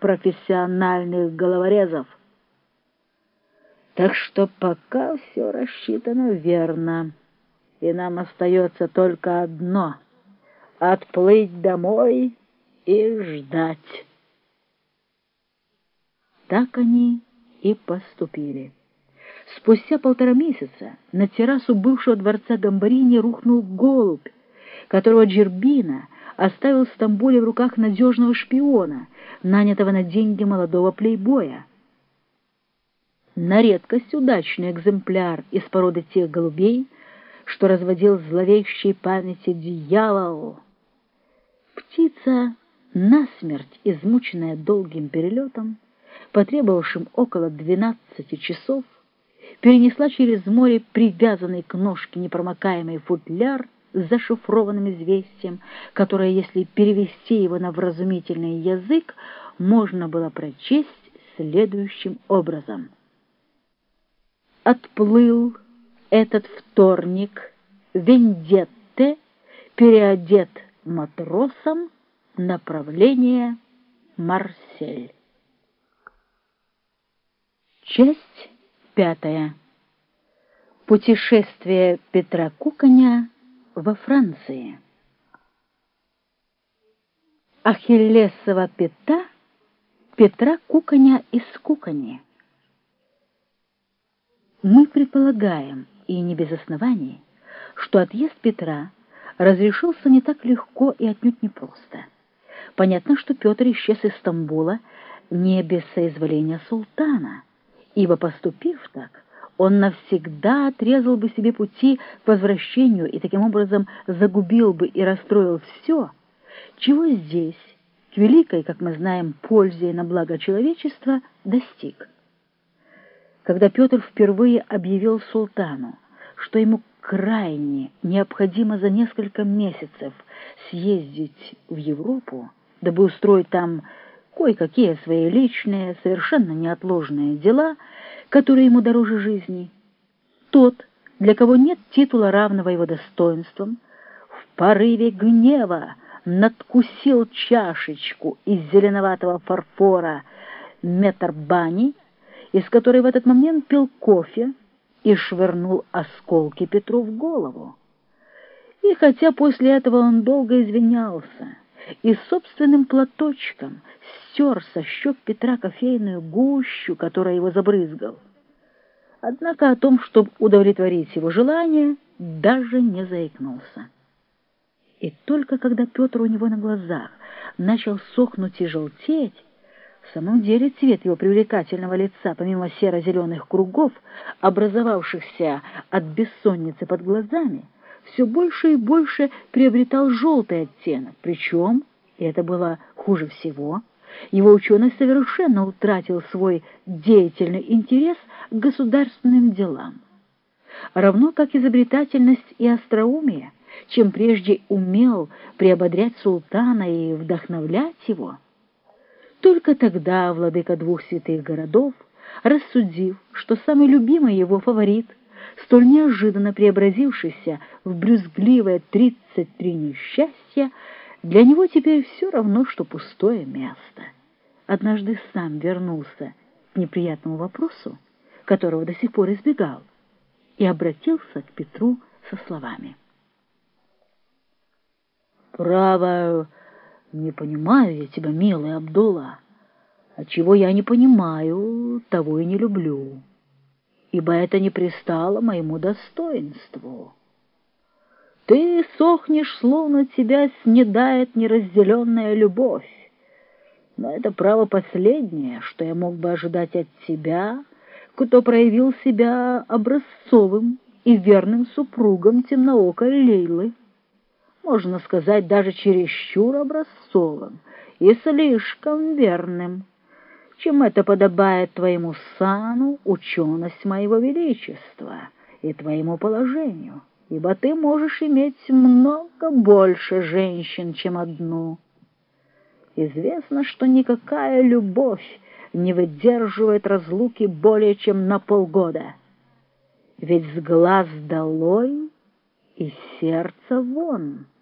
профессиональных головорезов. Так что пока все рассчитано верно, и нам остается только одно — отплыть домой и ждать. Так они и поступили. Спустя полтора месяца на террасу бывшего дворца Гамбарини рухнул голубь, которого Джербина оставил в Стамбуле в руках надежного шпиона, нанятого на деньги молодого плейбоя. На редкость удачный экземпляр из породы тех голубей, что разводил зловещей памяти дьявол. Птица, насмерть измученная долгим перелетом, потребовавшим около двенадцати часов, перенесла через море привязанный к ножке непромокаемый футляр с зашифрованным известием, которое, если перевести его на вразумительный язык, можно было прочесть следующим образом. «Отплыл этот вторник Вендетте, переодет матросом, направление Марсель». Часть пятая. Путешествие Петра Куканя во Франции. Ахиллесова пята Петра Куканя из Кукани. Мы предполагаем, и не без оснований, что отъезд Петра разрешился не так легко и отнюдь непросто. Понятно, что Петр исчез из Стамбула не без соизволения султана, ибо, поступив так, он навсегда отрезал бы себе пути к возвращению и таким образом загубил бы и расстроил все, чего здесь, к великой, как мы знаем, пользе на благо человечества, достиг. Когда Петр впервые объявил султану, что ему крайне необходимо за несколько месяцев съездить в Европу, дабы устроить там кое-какие свои личные, совершенно неотложные дела, которые ему дороже жизни. Тот, для кого нет титула равного его достоинствам, в порыве гнева надкусил чашечку из зеленоватого фарфора метрбани, из которой в этот момент пил кофе и швырнул осколки Петру в голову. И хотя после этого он долго извинялся и собственным платочком стер со щек Петра кофейную гущу, которая его забрызгал. Однако о том, чтобы удовлетворить его желание, даже не заикнулся. И только когда Петр у него на глазах начал сохнуть и желтеть, в самом деле цвет его привлекательного лица, помимо серо-зеленых кругов, образовавшихся от бессонницы под глазами, все больше и больше приобретал желтый оттенок, причем, и это было хуже всего, его ученый совершенно утратил свой деятельный интерес к государственным делам. Равно как изобретательность и остроумие, чем прежде умел приободрять султана и вдохновлять его. Только тогда владыка двух святых городов, рассудив, что самый любимый его фаворит, столь неожиданно преобразившийся в брюзгливое тридцать три несчастья, для него теперь все равно, что пустое место. Однажды сам вернулся к неприятному вопросу, которого до сих пор избегал, и обратился к Петру со словами. «Право, не понимаю я тебя, милый Абдулла, а чего я не понимаю, того и не люблю, ибо это не пристало моему достоинству». Ты сохнешь, словно тебя снедает неразделенная любовь. Но это право последнее, что я мог бы ожидать от тебя, кто проявил себя образцовым и верным супругом темноокой Лейлы. Можно сказать, даже чересчур образцовым и слишком верным, чем это подобает твоему сану, ученость моего величества и твоему положению» ибо ты можешь иметь много больше женщин, чем одну. Известно, что никакая любовь не выдерживает разлуки более чем на полгода. Ведь с глаз долой и сердца вон —